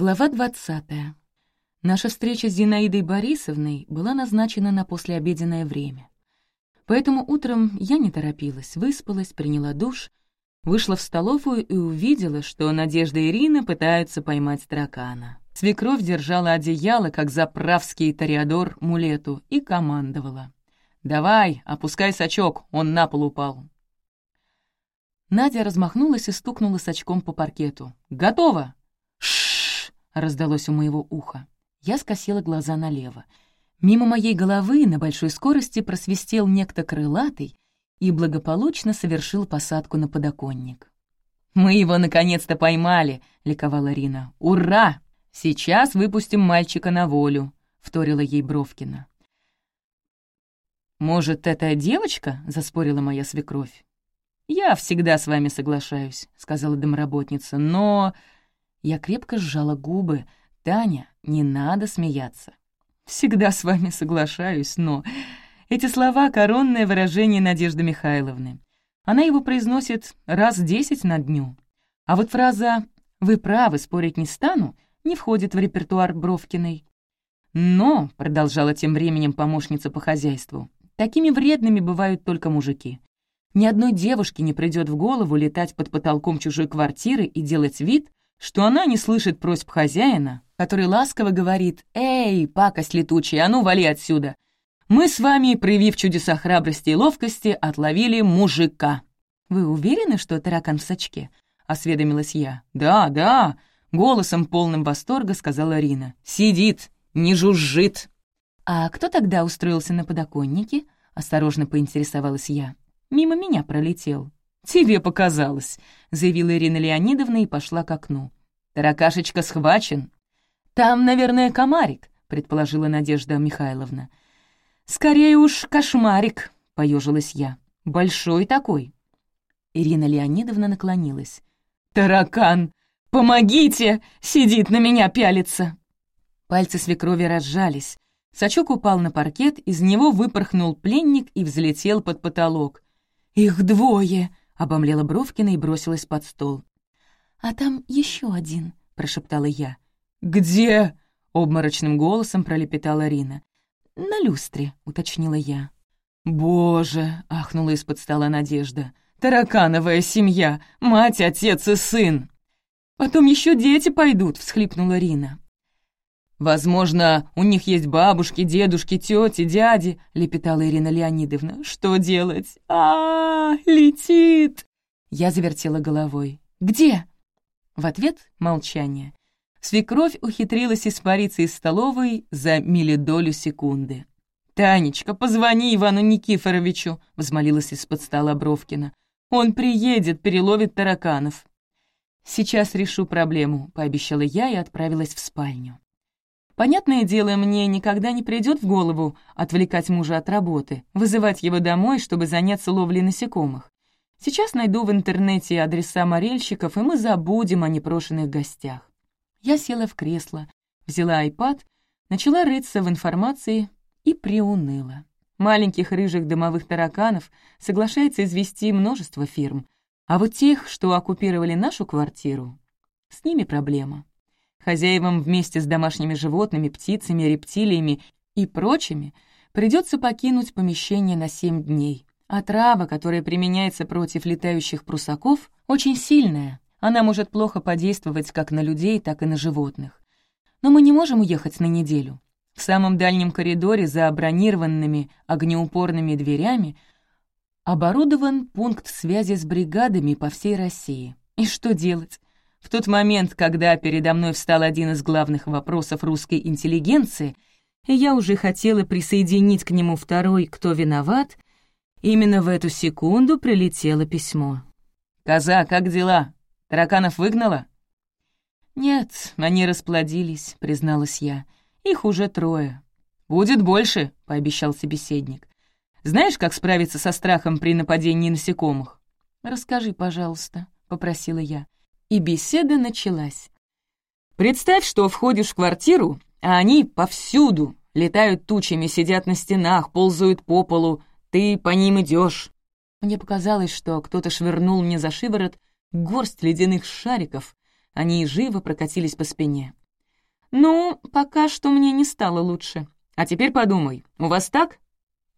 Глава двадцатая. Наша встреча с Зинаидой Борисовной была назначена на послеобеденное время. Поэтому утром я не торопилась, выспалась, приняла душ, вышла в столовую и увидела, что Надежда и Ирина пытаются поймать таракана. Свекровь держала одеяло, как заправский ториадор мулету, и командовала. «Давай, опускай сачок, он на пол упал». Надя размахнулась и стукнула сачком по паркету. «Готово!» Раздалось у моего уха. Я скосила глаза налево. Мимо моей головы на большой скорости просвистел некто крылатый и благополучно совершил посадку на подоконник. «Мы его наконец-то поймали!» — ликовала Рина. «Ура! Сейчас выпустим мальчика на волю!» — вторила ей Бровкина. «Может, это девочка?» — заспорила моя свекровь. «Я всегда с вами соглашаюсь», — сказала домработница, «но...» Я крепко сжала губы. «Таня, не надо смеяться». «Всегда с вами соглашаюсь, но...» Эти слова — коронное выражение Надежды Михайловны. Она его произносит раз десять на дню. А вот фраза «Вы правы, спорить не стану» не входит в репертуар Бровкиной. «Но», — продолжала тем временем помощница по хозяйству, «такими вредными бывают только мужики. Ни одной девушке не придет в голову летать под потолком чужой квартиры и делать вид, что она не слышит просьб хозяина, который ласково говорит «Эй, пакость летучая, а ну вали отсюда!» Мы с вами, проявив чудеса храбрости и ловкости, отловили мужика. «Вы уверены, что таракан в сачке?» — осведомилась я. «Да, да», — голосом полным восторга сказала Рина. «Сидит, не жужжит». «А кто тогда устроился на подоконнике?» — осторожно поинтересовалась я. Мимо меня пролетел. «Тебе показалось», — заявила Ирина Леонидовна и пошла к окну. «Таракашечка схвачен». «Там, наверное, комарик», — предположила Надежда Михайловна. «Скорее уж кошмарик», — поежилась я. «Большой такой». Ирина Леонидовна наклонилась. «Таракан! Помогите! Сидит на меня пялится!» Пальцы свекрови разжались. Сачок упал на паркет, из него выпорхнул пленник и взлетел под потолок. «Их двое!» — обомлела Бровкина и бросилась под стол. «А там еще один», — прошептала я. «Где?» — обморочным голосом пролепетала Рина. «На люстре», — уточнила я. «Боже!» — ахнула из-под стола Надежда. «Таракановая семья! Мать, отец и сын!» «Потом еще дети пойдут!» — всхлипнула Рина. «Возможно, у них есть бабушки, дедушки, тети, дяди», — лепетала Ирина Леонидовна. «Что делать? а, -а, -а летит!» Я завертела головой. «Где?» В ответ — молчание. Свекровь ухитрилась испариться из столовой за милидолю секунды. «Танечка, позвони Ивану Никифоровичу», — взмолилась из-под стола Бровкина. «Он приедет, переловит тараканов». «Сейчас решу проблему», — пообещала я и отправилась в спальню. Понятное дело, мне никогда не придет в голову отвлекать мужа от работы, вызывать его домой, чтобы заняться ловлей насекомых. Сейчас найду в интернете адреса морельщиков, и мы забудем о непрошенных гостях. Я села в кресло, взяла айпад, начала рыться в информации и приуныла. Маленьких рыжих дымовых тараканов соглашается извести множество фирм, а вот тех, что оккупировали нашу квартиру, с ними проблема. Хозяевам вместе с домашними животными, птицами, рептилиями и прочими придется покинуть помещение на семь дней. А трава, которая применяется против летающих прусаков, очень сильная. Она может плохо подействовать как на людей, так и на животных. Но мы не можем уехать на неделю. В самом дальнем коридоре за бронированными огнеупорными дверями оборудован пункт связи с бригадами по всей России. И что делать? В тот момент, когда передо мной встал один из главных вопросов русской интеллигенции, я уже хотела присоединить к нему второй «Кто виноват?», именно в эту секунду прилетело письмо. «Коза, как дела? Тараканов выгнала?» «Нет, они расплодились», — призналась я. «Их уже трое». «Будет больше», — пообещал собеседник. «Знаешь, как справиться со страхом при нападении насекомых?» «Расскажи, пожалуйста», — попросила я и беседа началась. Представь, что входишь в квартиру, а они повсюду, летают тучами, сидят на стенах, ползают по полу, ты по ним идешь. Мне показалось, что кто-то швырнул мне за шиворот горсть ледяных шариков, они живо прокатились по спине. «Ну, пока что мне не стало лучше. А теперь подумай, у вас так?»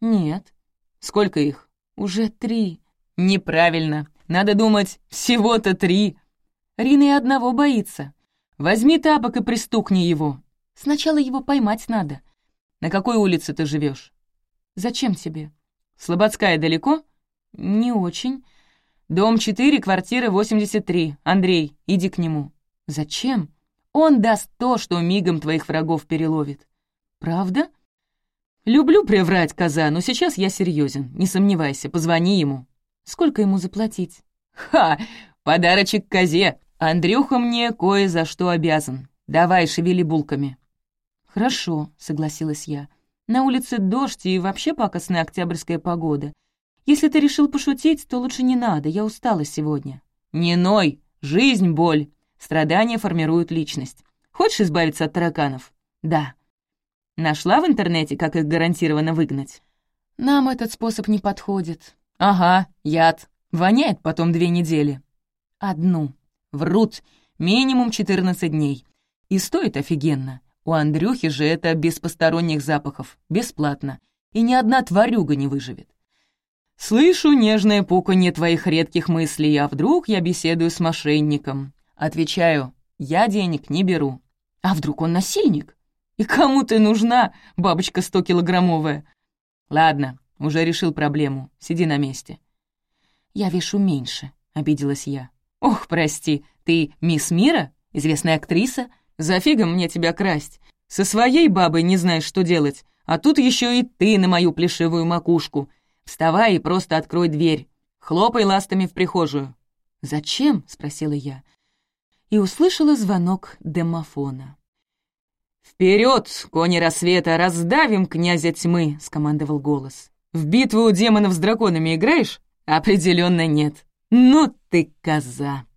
«Нет». «Сколько их?» «Уже три». «Неправильно. Надо думать, всего-то три». Рина и одного боится. Возьми тапок и пристукни его. Сначала его поймать надо. На какой улице ты живешь? Зачем тебе? Слободская далеко? Не очень. Дом 4, квартира 83. Андрей, иди к нему. Зачем? Он даст то, что мигом твоих врагов переловит. Правда? Люблю приврать, коза, но сейчас я серьезен. Не сомневайся, позвони ему. Сколько ему заплатить? Ха! Подарочек козе. Андрюха мне кое за что обязан. Давай, шевели булками. Хорошо, согласилась я. На улице дождь и вообще пакостная октябрьская погода. Если ты решил пошутить, то лучше не надо, я устала сегодня. Не ной, жизнь — боль. Страдания формируют личность. Хочешь избавиться от тараканов? Да. Нашла в интернете, как их гарантированно выгнать? Нам этот способ не подходит. Ага, яд. Воняет потом две недели. Одну. Врут. Минимум 14 дней. И стоит офигенно. У Андрюхи же это без посторонних запахов, бесплатно. И ни одна тварюга не выживет. Слышу нежное пуканье твоих редких мыслей, а вдруг я беседую с мошенником. Отвечаю, я денег не беру. А вдруг он насильник? И кому ты нужна, бабочка стокилограммовая? Ладно, уже решил проблему, сиди на месте. Я вешу меньше, обиделась я. Ох, прости, ты мисс Мира, известная актриса? За фигом мне тебя красть. Со своей бабой не знаешь, что делать, а тут еще и ты на мою плешивую макушку. Вставай и просто открой дверь. Хлопай ластами в прихожую». «Зачем?» — спросила я и услышала звонок демофона. «Вперед, кони рассвета, раздавим князя тьмы!» — скомандовал голос. «В битву демонов с драконами играешь?» «Определенно нет». «Ну ты коза!»